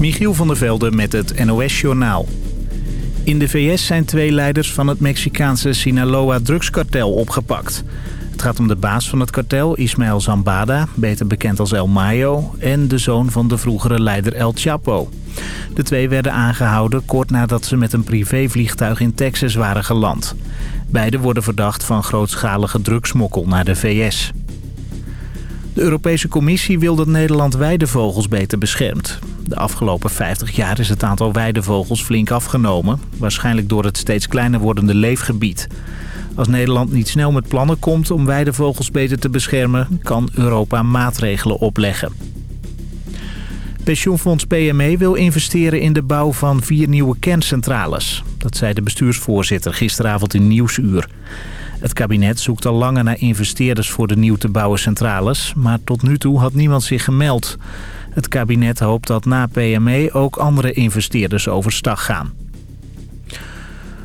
Michiel van der Velde met het NOS-journaal. In de VS zijn twee leiders van het Mexicaanse Sinaloa-drugskartel opgepakt. Het gaat om de baas van het kartel, Ismael Zambada, beter bekend als El Mayo... en de zoon van de vroegere leider El Chapo. De twee werden aangehouden kort nadat ze met een privévliegtuig in Texas waren geland. Beiden worden verdacht van grootschalige drugsmokkel naar de VS. De Europese Commissie wil dat Nederland weidevogels beter beschermt. De afgelopen 50 jaar is het aantal weidevogels flink afgenomen. Waarschijnlijk door het steeds kleiner wordende leefgebied. Als Nederland niet snel met plannen komt om weidevogels beter te beschermen... kan Europa maatregelen opleggen. Pensioenfonds PME wil investeren in de bouw van vier nieuwe kerncentrales. Dat zei de bestuursvoorzitter gisteravond in Nieuwsuur. Het kabinet zoekt al langer naar investeerders voor de nieuw te bouwen centrales... maar tot nu toe had niemand zich gemeld. Het kabinet hoopt dat na PME ook andere investeerders overstag gaan.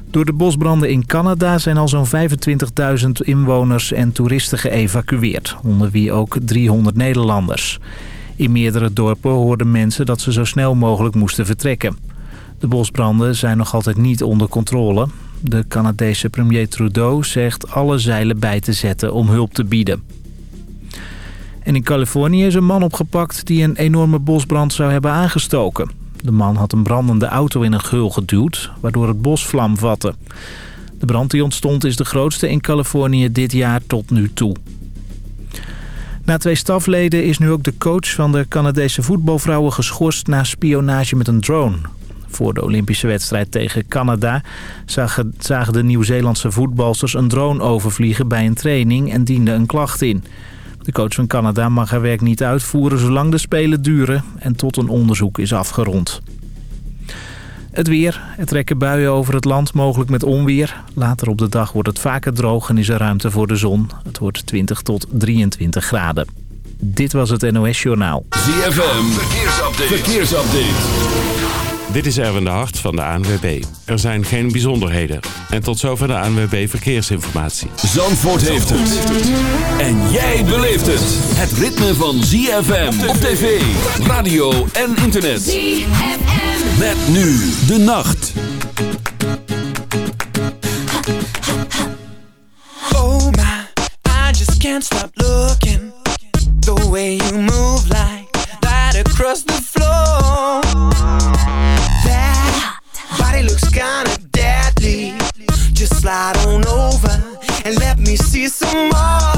Door de bosbranden in Canada zijn al zo'n 25.000 inwoners en toeristen geëvacueerd, onder wie ook 300 Nederlanders. In meerdere dorpen hoorden mensen dat ze zo snel mogelijk moesten vertrekken. De bosbranden zijn nog altijd niet onder controle. De Canadese premier Trudeau zegt alle zeilen bij te zetten om hulp te bieden. En in Californië is een man opgepakt die een enorme bosbrand zou hebben aangestoken. De man had een brandende auto in een geul geduwd, waardoor het bos vlam vatte. De brand die ontstond is de grootste in Californië dit jaar tot nu toe. Na twee stafleden is nu ook de coach van de Canadese voetbalvrouwen geschorst... na spionage met een drone. Voor de Olympische wedstrijd tegen Canada zagen, zagen de Nieuw-Zeelandse voetbalsters een drone overvliegen bij een training en diende een klacht in. De coach van Canada mag haar werk niet uitvoeren zolang de Spelen duren en tot een onderzoek is afgerond. Het weer. Er trekken buien over het land, mogelijk met onweer. Later op de dag wordt het vaker droog en is er ruimte voor de zon. Het wordt 20 tot 23 graden. Dit was het NOS Journaal. ZFM. Verkeersupdate. Verkeersupdate. Dit is Erwin de Hart van de ANWB. Er zijn geen bijzonderheden. En tot zover de ANWB Verkeersinformatie. Zandvoort heeft het. En jij beleeft het. Het ritme van ZFM op tv, radio en internet. ZFM. Met nu de nacht. Oh my, I just can't stop looking. The way you move like that across the slide on over and let me see some more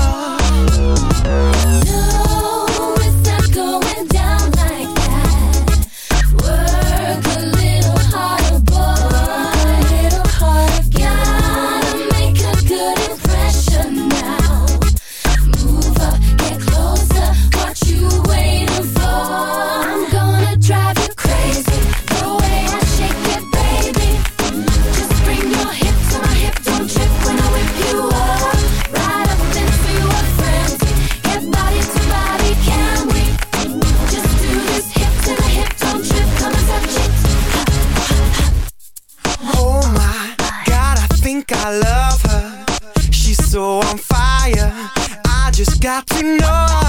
got to know.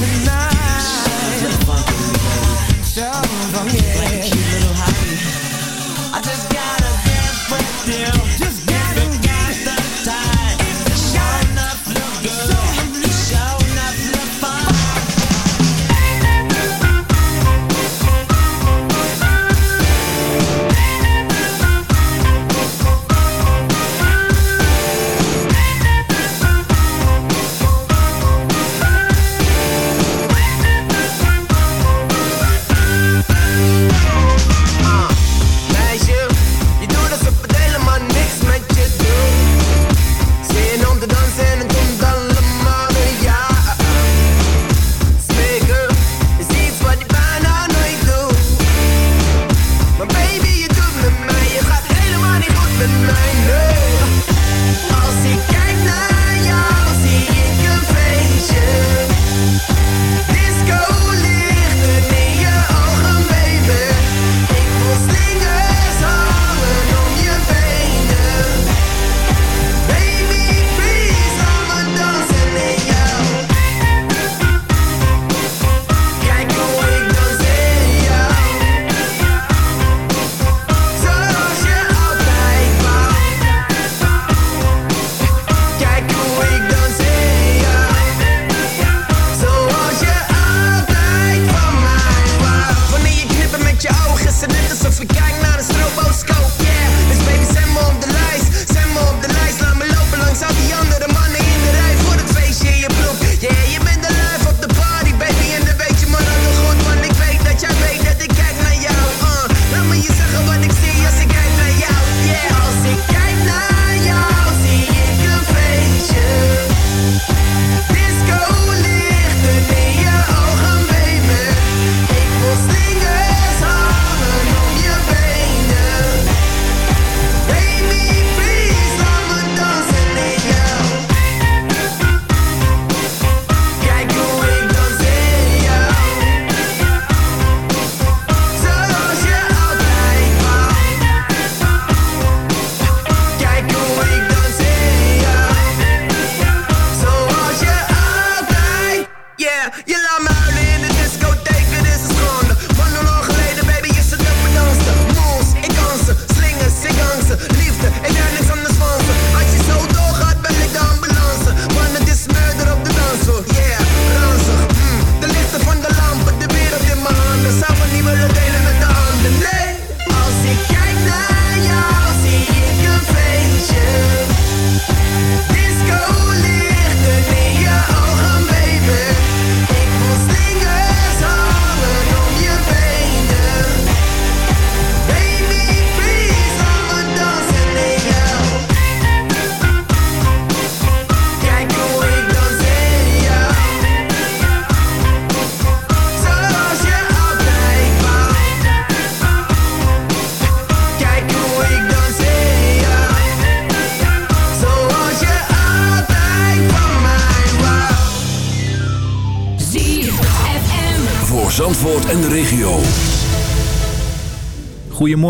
With you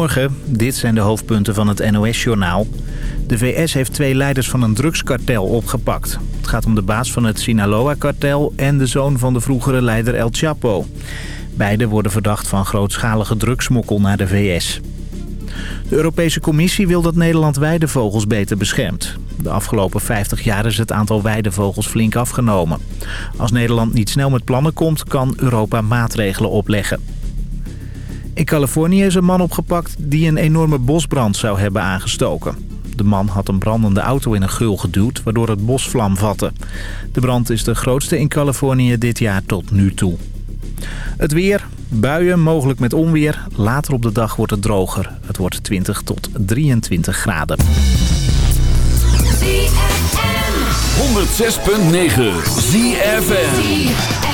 Goedemorgen, dit zijn de hoofdpunten van het NOS-journaal. De VS heeft twee leiders van een drugskartel opgepakt. Het gaat om de baas van het Sinaloa-kartel en de zoon van de vroegere leider El Chapo. Beiden worden verdacht van grootschalige drugsmokkel naar de VS. De Europese Commissie wil dat Nederland weidevogels beter beschermt. De afgelopen 50 jaar is het aantal weidevogels flink afgenomen. Als Nederland niet snel met plannen komt, kan Europa maatregelen opleggen. In Californië is een man opgepakt die een enorme bosbrand zou hebben aangestoken. De man had een brandende auto in een geul geduwd, waardoor het bos vlam vatte. De brand is de grootste in Californië dit jaar tot nu toe. Het weer, buien, mogelijk met onweer. Later op de dag wordt het droger. Het wordt 20 tot 23 graden. 106.9 ZFM.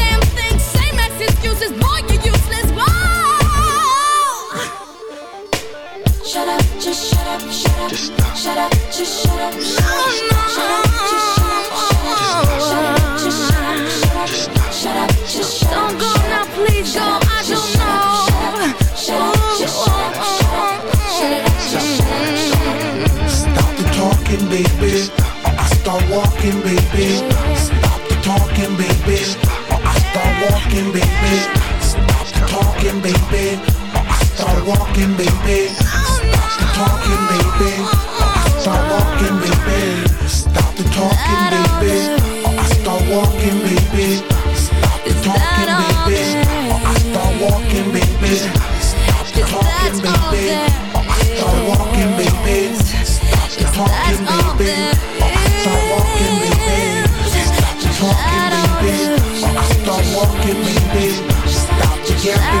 excuses. Boy, you're useless. Whoa! Shut up, just shut up, shut up. Just stop. Shut up, just shut up. Shut up, start walking, baby. Stop talking, baby. Start walking, baby. Stop the talking, baby. I start walking, baby. Stop the talking, baby. I start walking, baby. Stop the talking, baby. Start walking, baby. Stop talking, baby. Start walking, baby. Stop the talking, baby. Start walking, baby. Stop the yapping,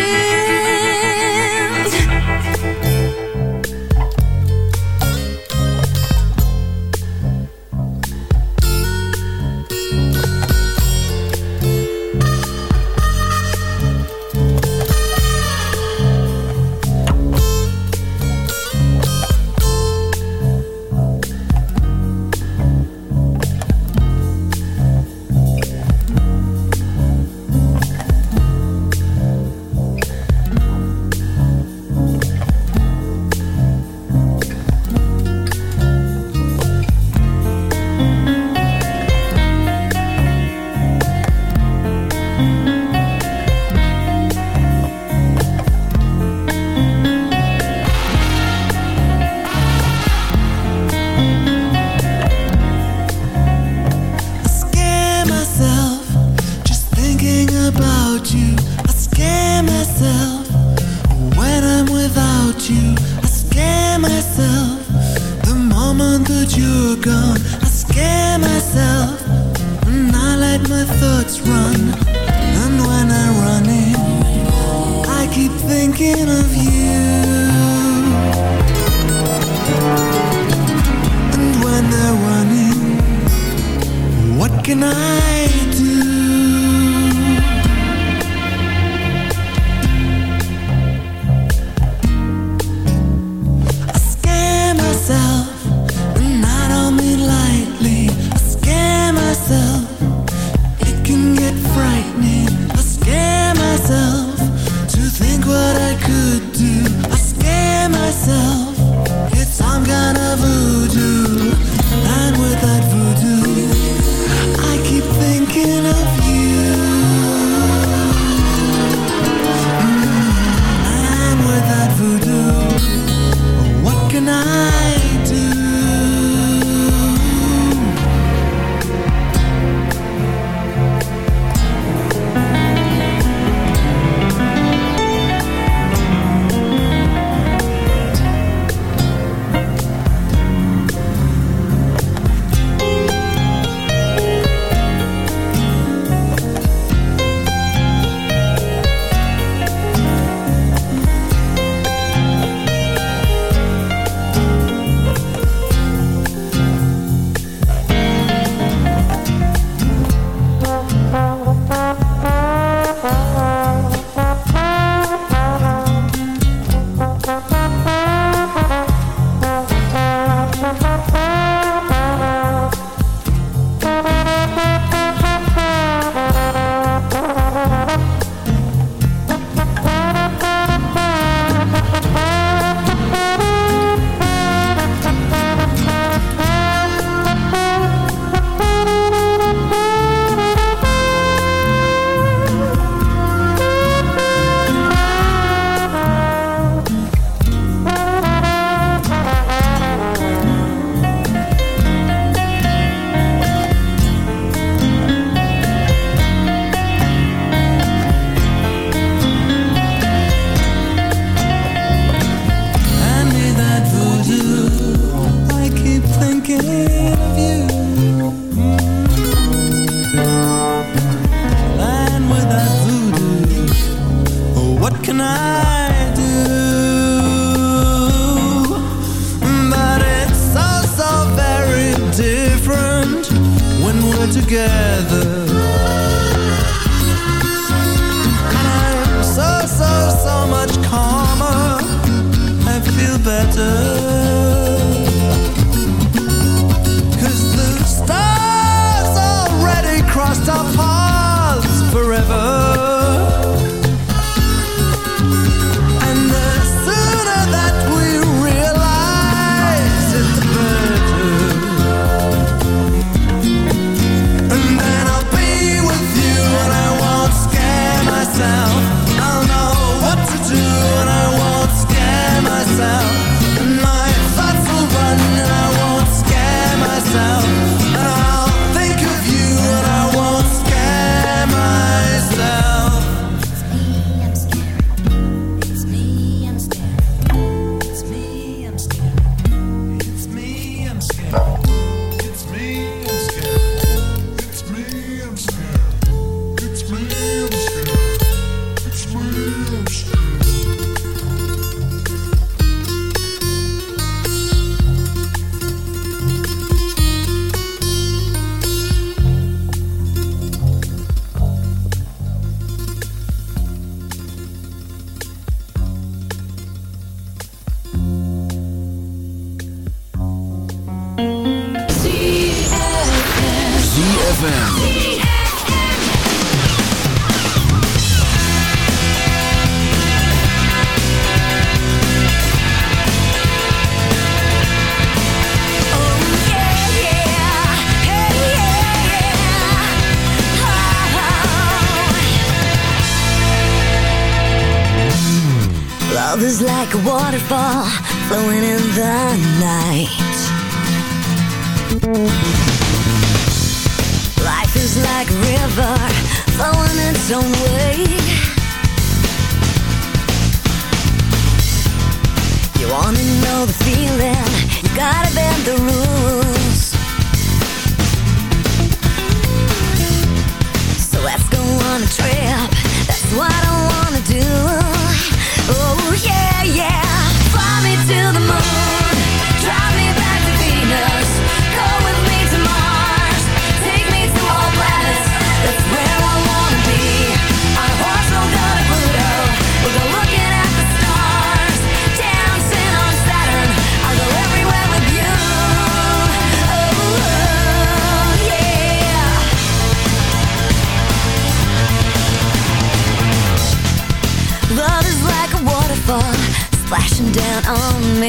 Trip. That's what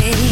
on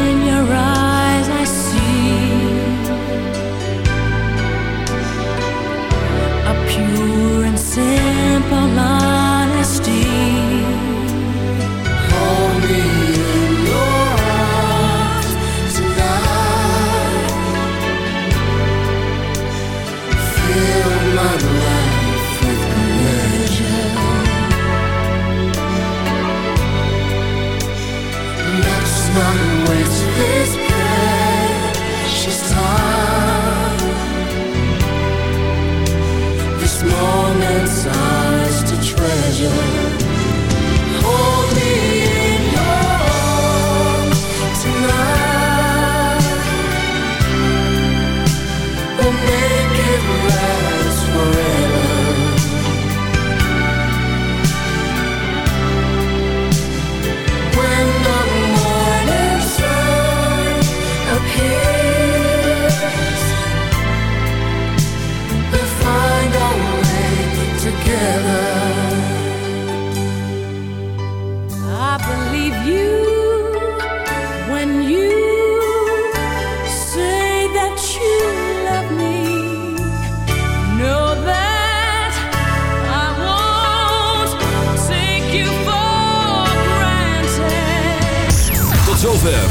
pure and simple